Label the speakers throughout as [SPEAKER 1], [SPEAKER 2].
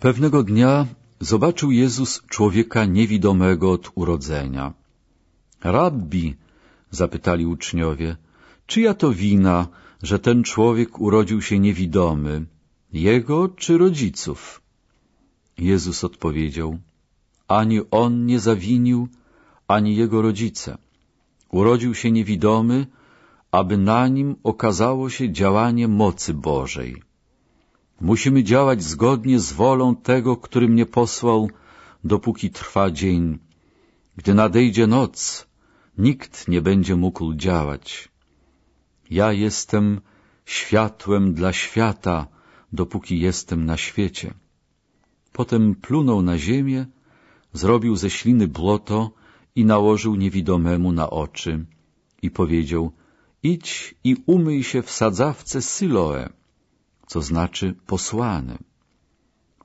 [SPEAKER 1] Pewnego dnia zobaczył Jezus człowieka niewidomego od urodzenia. Rabbi, zapytali uczniowie, czyja to wina, że ten człowiek urodził się niewidomy, jego czy rodziców? Jezus odpowiedział, ani on nie zawinił, ani jego rodzice. Urodził się niewidomy, aby na nim okazało się działanie mocy Bożej. Musimy działać zgodnie z wolą tego, który mnie posłał, dopóki trwa dzień. Gdy nadejdzie noc, nikt nie będzie mógł działać. Ja jestem światłem dla świata, dopóki jestem na świecie. Potem plunął na ziemię, zrobił ze śliny błoto i nałożył niewidomemu na oczy i powiedział idź i umyj się w sadzawce Syloe, co znaczy posłany.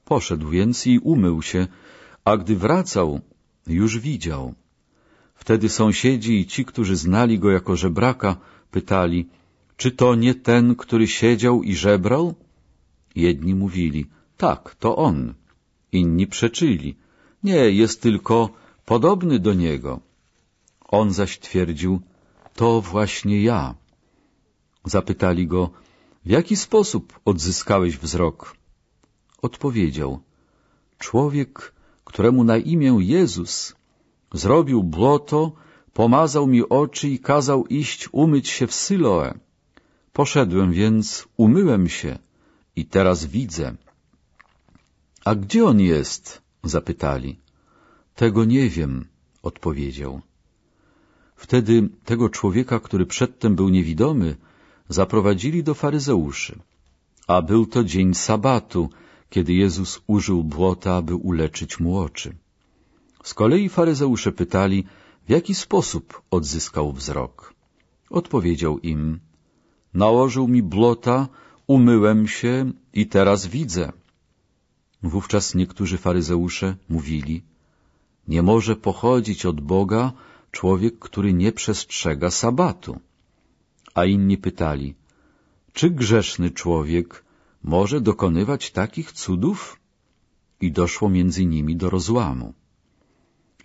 [SPEAKER 1] Poszedł więc i umył się, a gdy wracał, już widział. Wtedy sąsiedzi i ci, którzy znali go jako żebraka, pytali, czy to nie ten, który siedział i żebrał? Jedni mówili, tak, to on. Inni przeczyli, nie, jest tylko podobny do niego. On zaś twierdził, to właśnie ja. Zapytali go, w jaki sposób odzyskałeś wzrok? Odpowiedział, człowiek, któremu na imię Jezus zrobił błoto, pomazał mi oczy i kazał iść umyć się w Syloe. Poszedłem więc, umyłem się i teraz widzę. A gdzie on jest? zapytali. Tego nie wiem, odpowiedział. Wtedy tego człowieka, który przedtem był niewidomy, zaprowadzili do faryzeuszy. A był to dzień sabatu, kiedy Jezus użył błota, aby uleczyć mu oczy. Z kolei faryzeusze pytali, w jaki sposób odzyskał wzrok. Odpowiedział im, nałożył mi błota, umyłem się i teraz widzę. Wówczas niektórzy faryzeusze mówili, nie może pochodzić od Boga człowiek, który nie przestrzega sabatu. A inni pytali, czy grzeszny człowiek może dokonywać takich cudów? I doszło między nimi do rozłamu.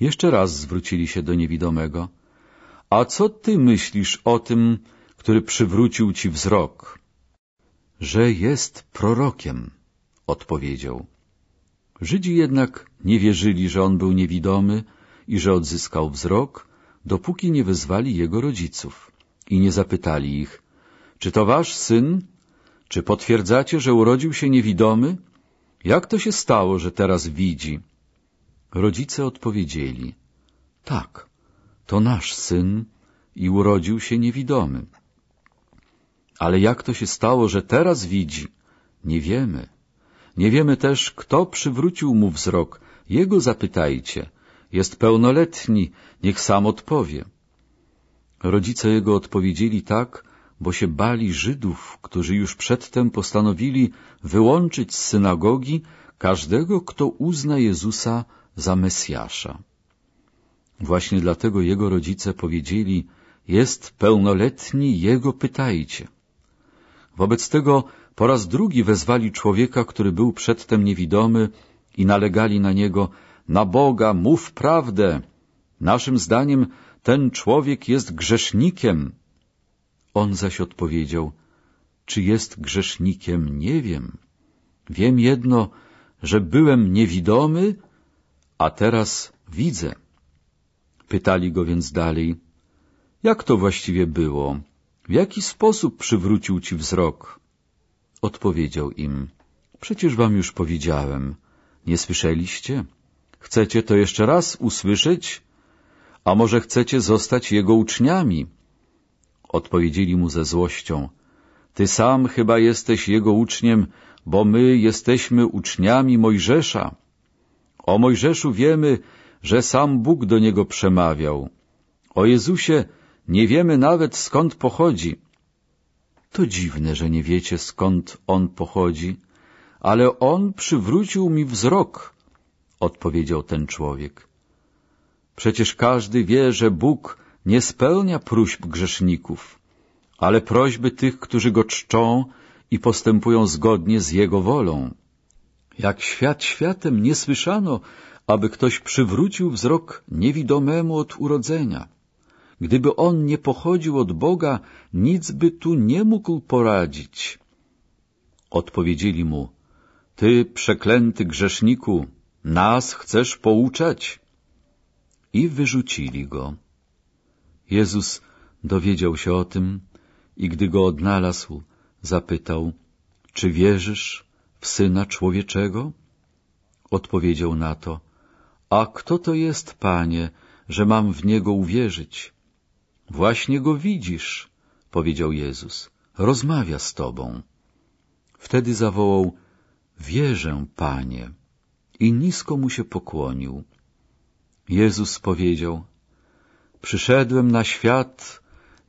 [SPEAKER 1] Jeszcze raz zwrócili się do niewidomego. A co ty myślisz o tym, który przywrócił ci wzrok? Że jest prorokiem, odpowiedział. Żydzi jednak nie wierzyli, że on był niewidomy i że odzyskał wzrok, dopóki nie wezwali jego rodziców i nie zapytali ich, czy to wasz syn? Czy potwierdzacie, że urodził się niewidomy? Jak to się stało, że teraz widzi? Rodzice odpowiedzieli, tak, to nasz syn i urodził się niewidomy. Ale jak to się stało, że teraz widzi? Nie wiemy. Nie wiemy też, kto przywrócił mu wzrok. Jego zapytajcie. Jest pełnoletni, niech sam odpowie. Rodzice jego odpowiedzieli tak, bo się bali Żydów, którzy już przedtem postanowili wyłączyć z synagogi każdego, kto uzna Jezusa za Mesjasza. Właśnie dlatego jego rodzice powiedzieli, jest pełnoletni, jego pytajcie. Wobec tego po raz drugi wezwali człowieka, który był przedtem niewidomy i nalegali na niego, na Boga, mów prawdę. Naszym zdaniem ten człowiek jest grzesznikiem. On zaś odpowiedział, czy jest grzesznikiem, nie wiem. Wiem jedno, że byłem niewidomy, a teraz widzę. Pytali go więc dalej, jak to właściwie było? W jaki sposób przywrócił ci wzrok? Odpowiedział im, przecież wam już powiedziałem, nie słyszeliście? Chcecie to jeszcze raz usłyszeć? A może chcecie zostać jego uczniami? Odpowiedzieli mu ze złością, ty sam chyba jesteś jego uczniem, bo my jesteśmy uczniami Mojżesza. O Mojżeszu wiemy, że sam Bóg do niego przemawiał. O Jezusie nie wiemy nawet skąd pochodzi. To dziwne, że nie wiecie skąd On pochodzi, ale On przywrócił mi wzrok, odpowiedział ten człowiek. Przecież każdy wie, że Bóg nie spełnia próśb grzeszników, ale prośby tych, którzy Go czczą i postępują zgodnie z Jego wolą. Jak świat światem nie słyszano, aby ktoś przywrócił wzrok niewidomemu od urodzenia. Gdyby on nie pochodził od Boga, nic by tu nie mógł poradzić. Odpowiedzieli mu, Ty, przeklęty grzeszniku, nas chcesz pouczać? I wyrzucili go. Jezus dowiedział się o tym i gdy go odnalazł, zapytał, czy wierzysz w Syna Człowieczego? Odpowiedział na to, a kto to jest, Panie, że mam w Niego uwierzyć? Właśnie Go widzisz, powiedział Jezus, rozmawia z Tobą. Wtedy zawołał, wierzę, Panie, i nisko mu się pokłonił. Jezus powiedział, przyszedłem na świat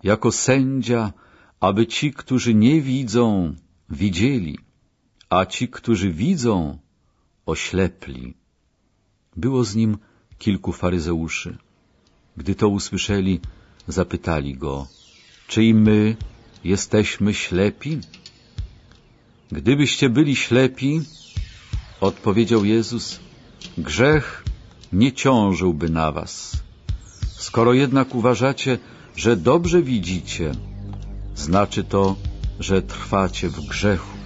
[SPEAKER 1] jako sędzia, aby ci, którzy nie widzą, widzieli, a ci, którzy widzą, oślepli. Było z nim kilku faryzeuszy. Gdy to usłyszeli, zapytali go, czy i my jesteśmy ślepi? Gdybyście byli ślepi, odpowiedział Jezus, grzech nie ciążyłby na was. Skoro jednak uważacie, że dobrze widzicie, znaczy to, że trwacie w grzechu.